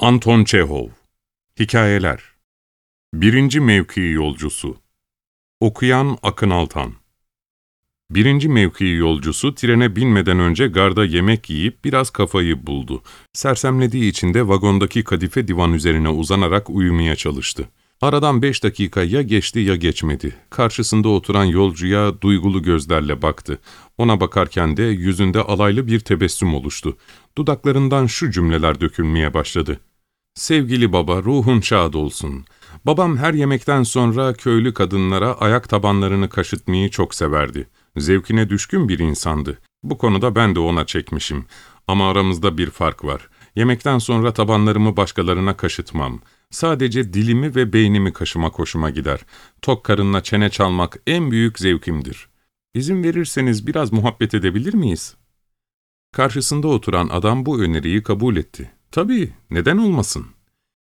Anton Çehov Hikayeler Birinci Mevki Yolcusu Okuyan Akın Altan Birinci mevki yolcusu trene binmeden önce garda yemek yiyip biraz kafayı buldu. Sersemlediği için de vagondaki kadife divan üzerine uzanarak uyumaya çalıştı. Aradan beş dakika ya geçti ya geçmedi. Karşısında oturan yolcuya duygulu gözlerle baktı. Ona bakarken de yüzünde alaylı bir tebessüm oluştu. Dudaklarından şu cümleler dökülmeye başladı. Sevgili baba, ruhun şad olsun. Babam her yemekten sonra köylü kadınlara ayak tabanlarını kaşıtmayı çok severdi. Zevkine düşkün bir insandı. Bu konuda ben de ona çekmişim. Ama aramızda bir fark var. Yemekten sonra tabanlarımı başkalarına kaşıtmam. Sadece dilimi ve beynimi kaşıma hoşuma gider. Tok karınla çene çalmak en büyük zevkimdir. İzin verirseniz biraz muhabbet edebilir miyiz? Karşısında oturan adam bu öneriyi kabul etti. Tabii, neden olmasın?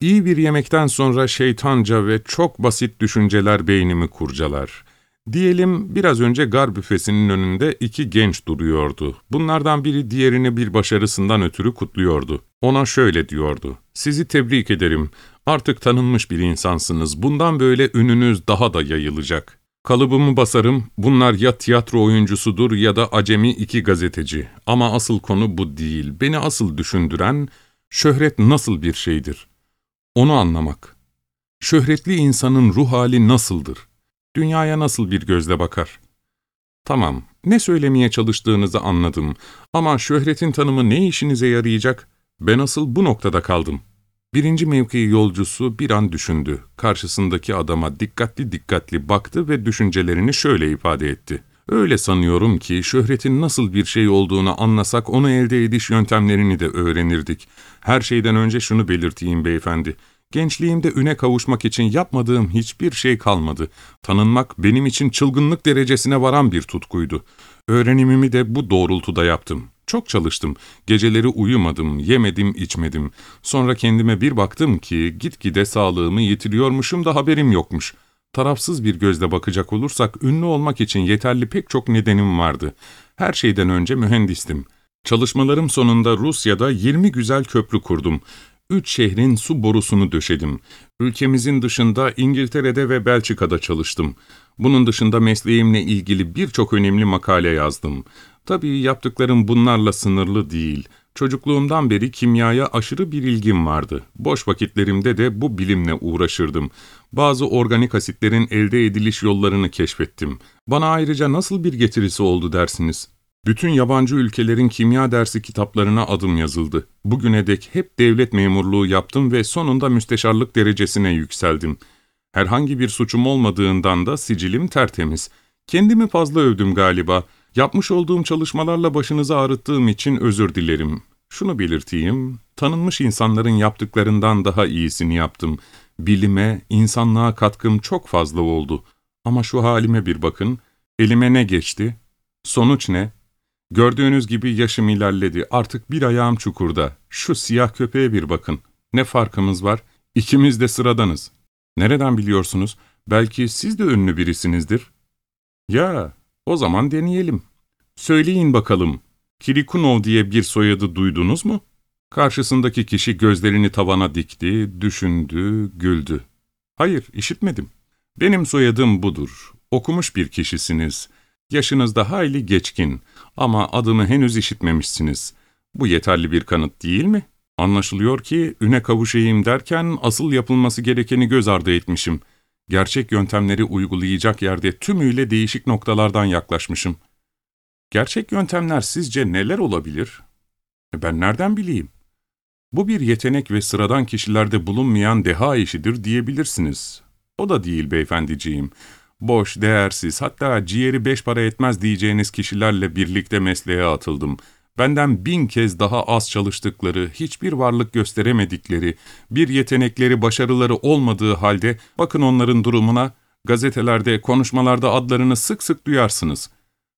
İyi bir yemekten sonra şeytanca ve çok basit düşünceler beynimi kurcalar. Diyelim biraz önce gar büfesinin önünde iki genç duruyordu. Bunlardan biri diğerini bir başarısından ötürü kutluyordu. Ona şöyle diyordu. Sizi tebrik ederim. Artık tanınmış bir insansınız. Bundan böyle ününüz daha da yayılacak. Kalıbımı basarım, bunlar ya tiyatro oyuncusudur ya da acemi iki gazeteci. Ama asıl konu bu değil. Beni asıl düşündüren, şöhret nasıl bir şeydir? Onu anlamak. Şöhretli insanın ruh hali nasıldır? Dünyaya nasıl bir gözle bakar? Tamam, ne söylemeye çalıştığınızı anladım. Ama şöhretin tanımı ne işinize yarayacak? Ben asıl bu noktada kaldım. Birinci mevki yolcusu bir an düşündü. Karşısındaki adama dikkatli dikkatli baktı ve düşüncelerini şöyle ifade etti. Öyle sanıyorum ki şöhretin nasıl bir şey olduğunu anlasak onu elde ediş yöntemlerini de öğrenirdik. Her şeyden önce şunu belirteyim beyefendi. Gençliğimde üne kavuşmak için yapmadığım hiçbir şey kalmadı. Tanınmak benim için çılgınlık derecesine varan bir tutkuydu. Öğrenimimi de bu doğrultuda yaptım. Çok çalıştım. Geceleri uyumadım, yemedim, içmedim. Sonra kendime bir baktım ki gitgide sağlığımı yitiriyormuşum da haberim yokmuş. Tarafsız bir gözle bakacak olursak ünlü olmak için yeterli pek çok nedenim vardı. Her şeyden önce mühendistim. Çalışmalarım sonunda Rusya'da 20 güzel köprü kurdum. Üç şehrin su borusunu döşedim. Ülkemizin dışında İngiltere'de ve Belçika'da çalıştım. Bunun dışında mesleğimle ilgili birçok önemli makale yazdım. Tabii yaptıklarım bunlarla sınırlı değil. Çocukluğumdan beri kimyaya aşırı bir ilgim vardı. Boş vakitlerimde de bu bilimle uğraşırdım. Bazı organik asitlerin elde ediliş yollarını keşfettim. Bana ayrıca nasıl bir getirisi oldu dersiniz? Bütün yabancı ülkelerin kimya dersi kitaplarına adım yazıldı. Bugüne dek hep devlet memurluğu yaptım ve sonunda müsteşarlık derecesine yükseldim. Herhangi bir suçum olmadığından da sicilim tertemiz. Kendimi fazla övdüm galiba. Yapmış olduğum çalışmalarla başınızı ağrıttığım için özür dilerim. Şunu belirteyim, tanınmış insanların yaptıklarından daha iyisini yaptım. Bilime, insanlığa katkım çok fazla oldu. Ama şu halime bir bakın, elime ne geçti? Sonuç ne? Gördüğünüz gibi yaşım ilerledi, artık bir ayağım çukurda. Şu siyah köpeğe bir bakın. Ne farkımız var? İkimiz de sıradanız. Nereden biliyorsunuz? Belki siz de ünlü birisinizdir. Ya, o zaman deneyelim. Söyleyin bakalım, Kirikunov diye bir soyadı duydunuz mu? Karşısındaki kişi gözlerini tavana dikti, düşündü, güldü. Hayır, işitmedim. Benim soyadım budur. Okumuş bir kişisiniz. Yaşınızda hayli geçkin ama adımı henüz işitmemişsiniz. Bu yeterli bir kanıt değil mi? Anlaşılıyor ki üne kavuşayım derken asıl yapılması gerekeni göz ardı etmişim. Gerçek yöntemleri uygulayacak yerde tümüyle değişik noktalardan yaklaşmışım. Gerçek yöntemler sizce neler olabilir? E, ben nereden bileyim? Bu bir yetenek ve sıradan kişilerde bulunmayan deha işidir diyebilirsiniz. O da değil beyefendiciğim. Boş, değersiz, hatta ciğeri beş para etmez diyeceğiniz kişilerle birlikte mesleğe atıldım. Benden bin kez daha az çalıştıkları, hiçbir varlık gösteremedikleri, bir yetenekleri, başarıları olmadığı halde bakın onların durumuna, gazetelerde, konuşmalarda adlarını sık sık duyarsınız.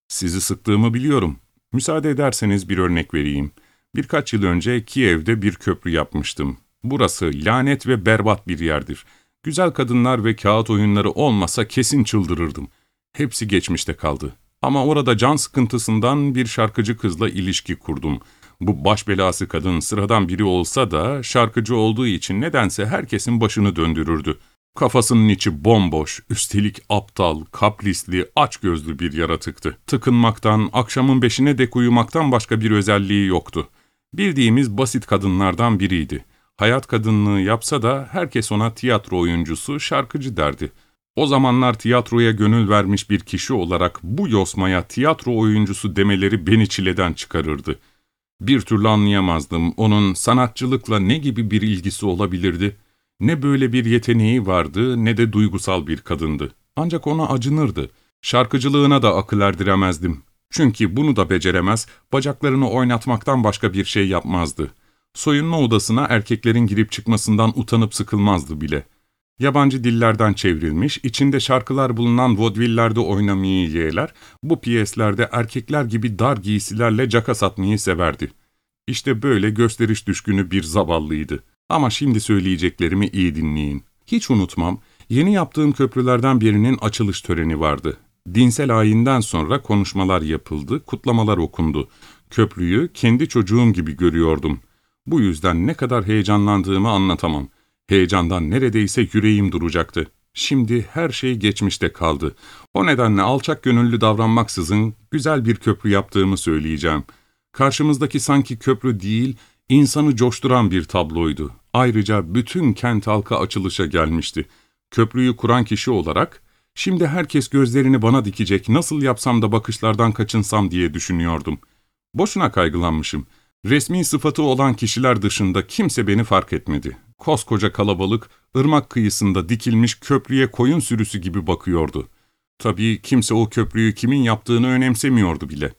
Sizi sıktığımı biliyorum. Müsaade ederseniz bir örnek vereyim. Birkaç yıl önce Kiev'de bir köprü yapmıştım. Burası lanet ve berbat bir yerdir. Güzel kadınlar ve kağıt oyunları olmasa kesin çıldırırdım. Hepsi geçmişte kaldı. Ama orada can sıkıntısından bir şarkıcı kızla ilişki kurdum. Bu baş belası kadın sıradan biri olsa da şarkıcı olduğu için nedense herkesin başını döndürürdü. Kafasının içi bomboş, üstelik aptal, kaprisli, açgözlü bir yaratıktı. Tıkınmaktan, akşamın beşine dek uyumaktan başka bir özelliği yoktu. Bildiğimiz basit kadınlardan biriydi. Hayat kadınlığı yapsa da herkes ona tiyatro oyuncusu, şarkıcı derdi. O zamanlar tiyatroya gönül vermiş bir kişi olarak bu yosmaya tiyatro oyuncusu demeleri beni çileden çıkarırdı. Bir türlü anlayamazdım onun sanatçılıkla ne gibi bir ilgisi olabilirdi. Ne böyle bir yeteneği vardı ne de duygusal bir kadındı. Ancak ona acınırdı. Şarkıcılığına da akıl erdiremezdim. Çünkü bunu da beceremez, bacaklarını oynatmaktan başka bir şey yapmazdı. Soyunma odasına erkeklerin girip çıkmasından utanıp sıkılmazdı bile. Yabancı dillerden çevrilmiş, içinde şarkılar bulunan vodvillerde oynamayı yeğler, bu piyeslerde erkekler gibi dar giysilerle caka satmayı severdi. İşte böyle gösteriş düşkünü bir zavallıydı. Ama şimdi söyleyeceklerimi iyi dinleyin. Hiç unutmam, yeni yaptığım köprülerden birinin açılış töreni vardı. Dinsel ayinden sonra konuşmalar yapıldı, kutlamalar okundu. Köprüyü kendi çocuğum gibi görüyordum. Bu yüzden ne kadar heyecanlandığımı anlatamam. Heyecandan neredeyse yüreğim duracaktı. Şimdi her şey geçmişte kaldı. O nedenle alçak gönüllü davranmaksızın güzel bir köprü yaptığımı söyleyeceğim. Karşımızdaki sanki köprü değil, insanı coşturan bir tabloydu. Ayrıca bütün kent halkı açılışa gelmişti. Köprüyü kuran kişi olarak, şimdi herkes gözlerini bana dikecek, nasıl yapsam da bakışlardan kaçınsam diye düşünüyordum. Boşuna kaygılanmışım. Resmi sıfatı olan kişiler dışında kimse beni fark etmedi. Koskoca kalabalık, ırmak kıyısında dikilmiş köprüye koyun sürüsü gibi bakıyordu. Tabii kimse o köprüyü kimin yaptığını önemsemiyordu bile.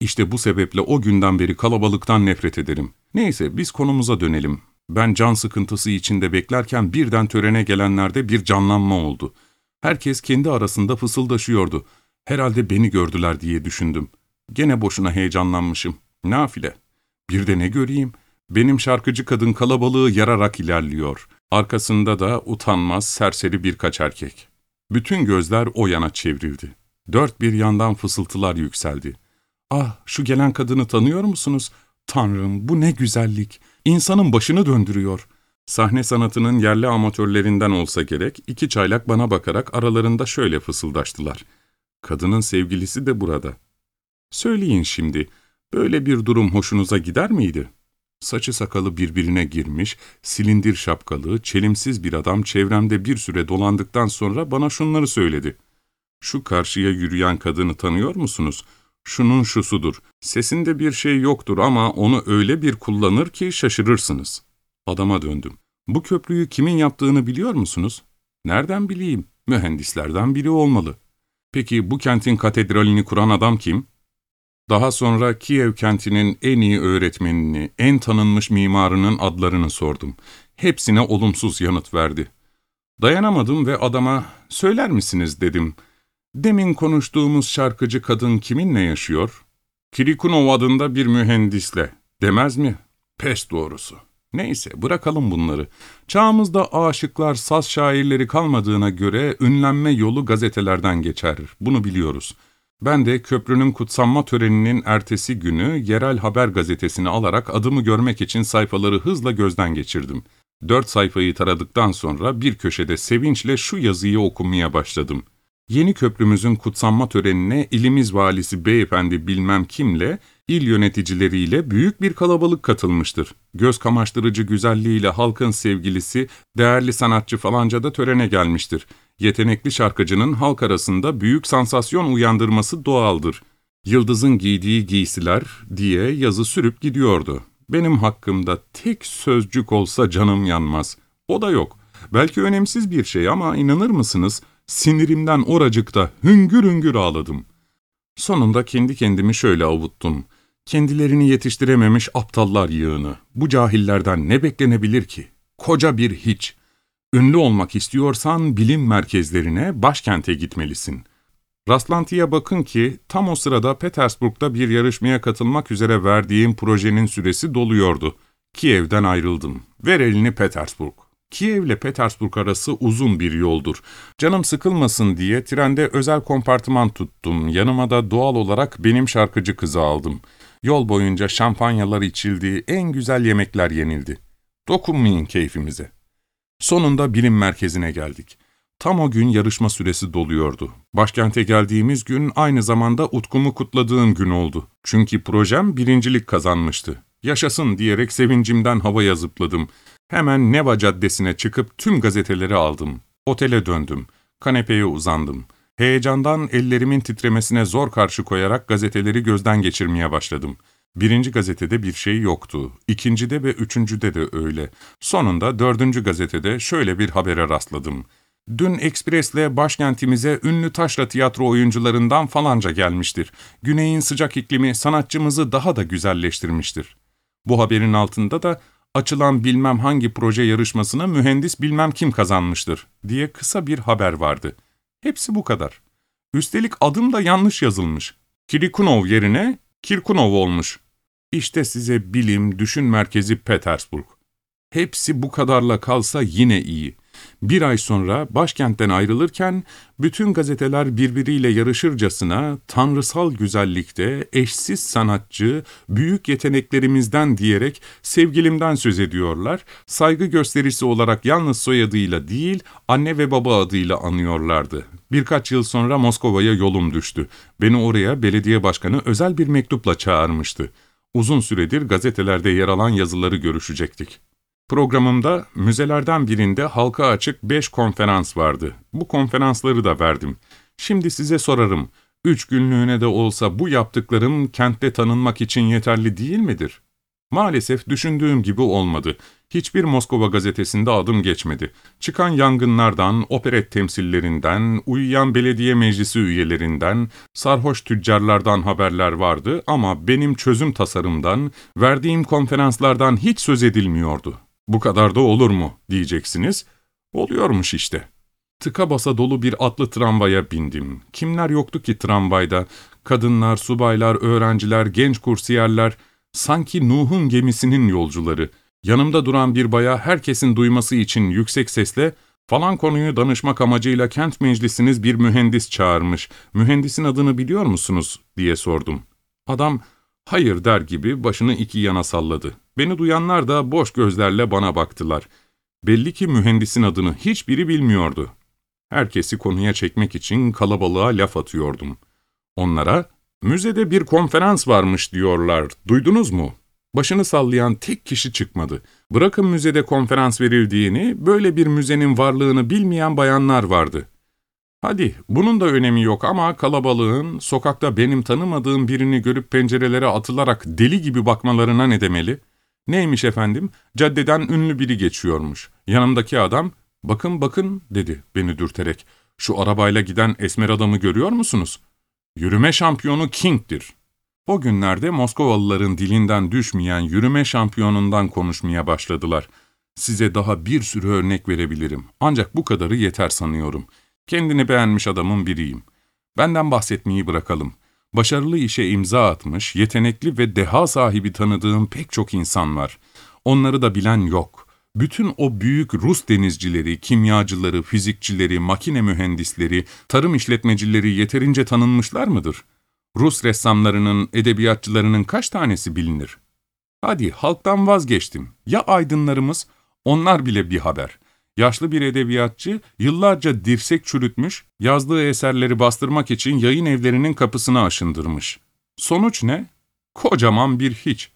İşte bu sebeple o günden beri kalabalıktan nefret ederim. Neyse biz konumuza dönelim. Ben can sıkıntısı içinde beklerken birden törene gelenlerde bir canlanma oldu. Herkes kendi arasında fısıldaşıyordu. Herhalde beni gördüler diye düşündüm. Gene boşuna heyecanlanmışım. Nafile. Bir de ne göreyim? Benim şarkıcı kadın kalabalığı yararak ilerliyor. Arkasında da utanmaz, serseri birkaç erkek. Bütün gözler o yana çevrildi. Dört bir yandan fısıltılar yükseldi. Ah, şu gelen kadını tanıyor musunuz? Tanrım, bu ne güzellik. İnsanın başını döndürüyor. Sahne sanatının yerli amatörlerinden olsa gerek, iki çaylak bana bakarak aralarında şöyle fısıldaştılar. Kadının sevgilisi de burada. Söyleyin şimdi, böyle bir durum hoşunuza gider miydi? Saçı sakalı birbirine girmiş, silindir şapkalı, çelimsiz bir adam çevremde bir süre dolandıktan sonra bana şunları söyledi. Şu karşıya yürüyen kadını tanıyor musunuz? Şunun şusudur, sesinde bir şey yoktur ama onu öyle bir kullanır ki şaşırırsınız. Adama döndüm. Bu köprüyü kimin yaptığını biliyor musunuz? Nereden bileyim? Mühendislerden biri olmalı. Peki bu kentin katedralini kuran adam kim? Daha sonra Kiev kentinin en iyi öğretmenini, en tanınmış mimarının adlarını sordum. Hepsine olumsuz yanıt verdi. Dayanamadım ve adama söyler misiniz dedim. Demin konuştuğumuz şarkıcı kadın kiminle yaşıyor? Kirikunov adında bir mühendisle. Demez mi? Pes doğrusu. Neyse bırakalım bunları. Çağımızda aşıklar, saz şairleri kalmadığına göre ünlenme yolu gazetelerden geçer. Bunu biliyoruz. Ben de köprünün kutsanma töreninin ertesi günü yerel haber gazetesini alarak adımı görmek için sayfaları hızla gözden geçirdim. Dört sayfayı taradıktan sonra bir köşede sevinçle şu yazıyı okumaya başladım. Yeni köprümüzün kutsanma törenine ilimiz valisi beyefendi bilmem kimle, il yöneticileriyle büyük bir kalabalık katılmıştır. Göz kamaştırıcı güzelliğiyle halkın sevgilisi, değerli sanatçı falanca da törene gelmiştir. Yetenekli şarkıcının halk arasında büyük sansasyon uyandırması doğaldır. Yıldız'ın giydiği giysiler diye yazı sürüp gidiyordu. Benim hakkımda tek sözcük olsa canım yanmaz. O da yok. Belki önemsiz bir şey ama inanır mısınız? Sinirimden oracıkta hüngür hüngür ağladım. Sonunda kendi kendimi şöyle avuttum. Kendilerini yetiştirememiş aptallar yığını. Bu cahillerden ne beklenebilir ki? Koca bir hiç. Ünlü olmak istiyorsan bilim merkezlerine, başkente gitmelisin. Rastlantıya bakın ki tam o sırada Petersburg'da bir yarışmaya katılmak üzere verdiğim projenin süresi doluyordu. Kiev'den ayrıldım. Ver elini Petersburg. Kiev ile Petersburg arası uzun bir yoldur. Canım sıkılmasın diye trende özel kompartıman tuttum. Yanıma da doğal olarak benim şarkıcı kızı aldım. Yol boyunca şampanyalar içildi, en güzel yemekler yenildi. Dokunmayın keyfimize. Sonunda bilim merkezine geldik. Tam o gün yarışma süresi doluyordu. Başkente geldiğimiz gün aynı zamanda utkumu kutladığım gün oldu. Çünkü projem birincilik kazanmıştı. Yaşasın diyerek sevincimden havaya zıpladım. Hemen Neva Caddesi'ne çıkıp tüm gazeteleri aldım. Otele döndüm. Kanepeye uzandım. Heyecandan ellerimin titremesine zor karşı koyarak gazeteleri gözden geçirmeye başladım. Birinci gazetede bir şey yoktu. İkincide ve üçüncüde de öyle. Sonunda dördüncü gazetede şöyle bir habere rastladım. Dün Ekspres'le başkentimize ünlü taşra tiyatro oyuncularından falanca gelmiştir. Güney'in sıcak iklimi sanatçımızı daha da güzelleştirmiştir. Bu haberin altında da açılan bilmem hangi proje yarışmasını mühendis bilmem kim kazanmıştır diye kısa bir haber vardı. Hepsi bu kadar. Üstelik adım da yanlış yazılmış. Kirikunov yerine Kirkunov olmuş. İşte size bilim, düşün merkezi Petersburg. Hepsi bu kadarla kalsa yine iyi. Bir ay sonra başkentten ayrılırken bütün gazeteler birbiriyle yarışırcasına tanrısal güzellikte eşsiz sanatçı, büyük yeteneklerimizden diyerek sevgilimden söz ediyorlar, saygı gösterisi olarak yalnız soyadıyla değil, anne ve baba adıyla anıyorlardı. Birkaç yıl sonra Moskova'ya yolum düştü. Beni oraya belediye başkanı özel bir mektupla çağırmıştı. Uzun süredir gazetelerde yer alan yazıları görüşecektik. Programımda müzelerden birinde halka açık beş konferans vardı. Bu konferansları da verdim. Şimdi size sorarım, üç günlüğüne de olsa bu yaptıklarım kentte tanınmak için yeterli değil midir? Maalesef düşündüğüm gibi olmadı. Hiçbir Moskova gazetesinde adım geçmedi. Çıkan yangınlardan, operet temsillerinden, uyuyan belediye meclisi üyelerinden, sarhoş tüccarlardan haberler vardı ama benim çözüm tasarımdan, verdiğim konferanslardan hiç söz edilmiyordu. Bu kadar da olur mu diyeceksiniz. Oluyormuş işte. Tıka basa dolu bir atlı tramvaya bindim. Kimler yoktu ki tramvayda? Kadınlar, subaylar, öğrenciler, genç kursiyerler, sanki Nuh'un gemisinin yolcuları. Yanımda duran bir baya herkesin duyması için yüksek sesle falan konuyu danışmak amacıyla kent meclisiniz bir mühendis çağırmış. Mühendisin adını biliyor musunuz? diye sordum. Adam hayır der gibi başını iki yana salladı. Beni duyanlar da boş gözlerle bana baktılar. Belli ki mühendisin adını hiçbiri bilmiyordu. Herkesi konuya çekmek için kalabalığa laf atıyordum. Onlara, müzede bir konferans varmış diyorlar, duydunuz mu? Başını sallayan tek kişi çıkmadı. Bırakın müzede konferans verildiğini, böyle bir müzenin varlığını bilmeyen bayanlar vardı. Hadi, bunun da önemi yok ama kalabalığın, sokakta benim tanımadığım birini görüp pencerelere atılarak deli gibi bakmalarına ne demeli? Neymiş efendim? Caddeden ünlü biri geçiyormuş. Yanımdaki adam, bakın bakın dedi beni dürterek. Şu arabayla giden esmer adamı görüyor musunuz? Yürüme şampiyonu King'dir. O günlerde Moskovalıların dilinden düşmeyen yürüme şampiyonundan konuşmaya başladılar. Size daha bir sürü örnek verebilirim. Ancak bu kadarı yeter sanıyorum. Kendini beğenmiş adamın biriyim. Benden bahsetmeyi bırakalım. Başarılı işe imza atmış, yetenekli ve deha sahibi tanıdığım pek çok insan var. Onları da bilen yok. Bütün o büyük Rus denizcileri, kimyacıları, fizikçileri, makine mühendisleri, tarım işletmecileri yeterince tanınmışlar mıdır? Rus ressamlarının, edebiyatçılarının kaç tanesi bilinir? Hadi halktan vazgeçtim. Ya aydınlarımız? Onlar bile bir haber. Yaşlı bir edebiyatçı yıllarca dirsek çürütmüş, yazdığı eserleri bastırmak için yayın evlerinin kapısını aşındırmış. Sonuç ne? Kocaman bir hiç.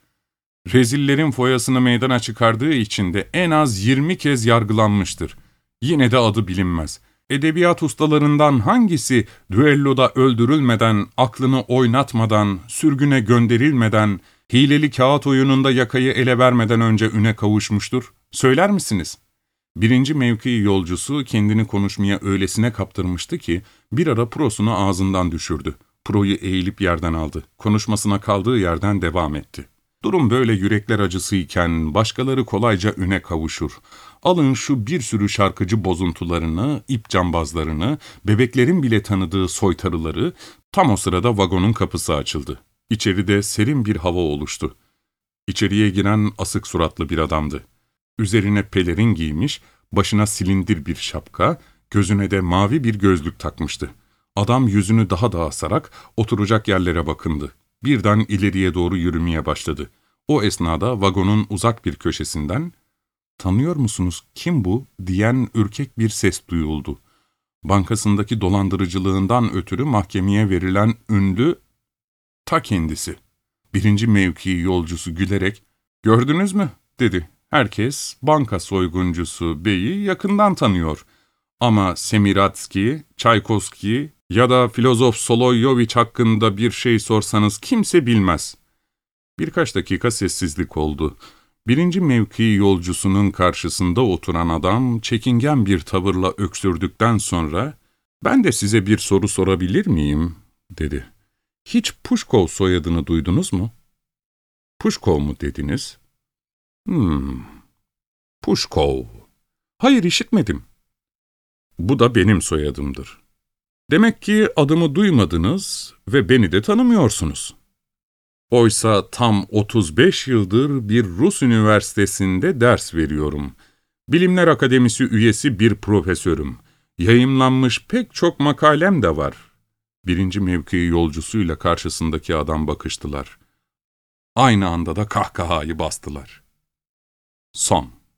Rezillerin foyasını meydana çıkardığı için de en az 20 kez yargılanmıştır. Yine de adı bilinmez. Edebiyat ustalarından hangisi düelloda öldürülmeden, aklını oynatmadan, sürgüne gönderilmeden, hileli kağıt oyununda yakayı ele vermeden önce üne kavuşmuştur? Söyler misiniz?'' Birinci mevki yolcusu kendini konuşmaya öylesine kaptırmıştı ki bir ara prosunu ağzından düşürdü. Proyu eğilip yerden aldı. Konuşmasına kaldığı yerden devam etti. Durum böyle yürekler acısıyken başkaları kolayca üne kavuşur. Alın şu bir sürü şarkıcı bozuntularını, ip cambazlarını, bebeklerin bile tanıdığı soytarıları, tam o sırada vagonun kapısı açıldı. İçeride serin bir hava oluştu. İçeriye giren asık suratlı bir adamdı. Üzerine pelerin giymiş, başına silindir bir şapka, gözüne de mavi bir gözlük takmıştı. Adam yüzünü daha da asarak oturacak yerlere bakındı. birden ileriye doğru yürümeye başladı. O esnada vagonun uzak bir köşesinden, ''Tanıyor musunuz, kim bu?'' diyen ürkek bir ses duyuldu. Bankasındaki dolandırıcılığından ötürü mahkemeye verilen ünlü ta kendisi. Birinci mevki yolcusu gülerek, ''Gördünüz mü?'' dedi. Herkes banka soyguncusu beyi yakından tanıyor. Ama Semiratski, Çaykovski ya da filozof Solovyovich hakkında bir şey sorsanız kimse bilmez. Birkaç dakika sessizlik oldu. Birinci mevki yolcusunun karşısında oturan adam çekingen bir tavırla öksürdükten sonra ''Ben de size bir soru sorabilir miyim?'' dedi. ''Hiç Puşkov soyadını duydunuz mu?'' ''Puşkov mu dediniz?'' ''Hmm, Puşkov. Hayır işitmedim.'' ''Bu da benim soyadımdır.'' ''Demek ki adımı duymadınız ve beni de tanımıyorsunuz.'' Oysa tam 35 yıldır bir Rus üniversitesinde ders veriyorum. Bilimler Akademisi üyesi bir profesörüm. Yayımlanmış pek çok makalem de var. Birinci mevki yolcusuyla karşısındaki adam bakıştılar. Aynı anda da kahkahayı bastılar. Son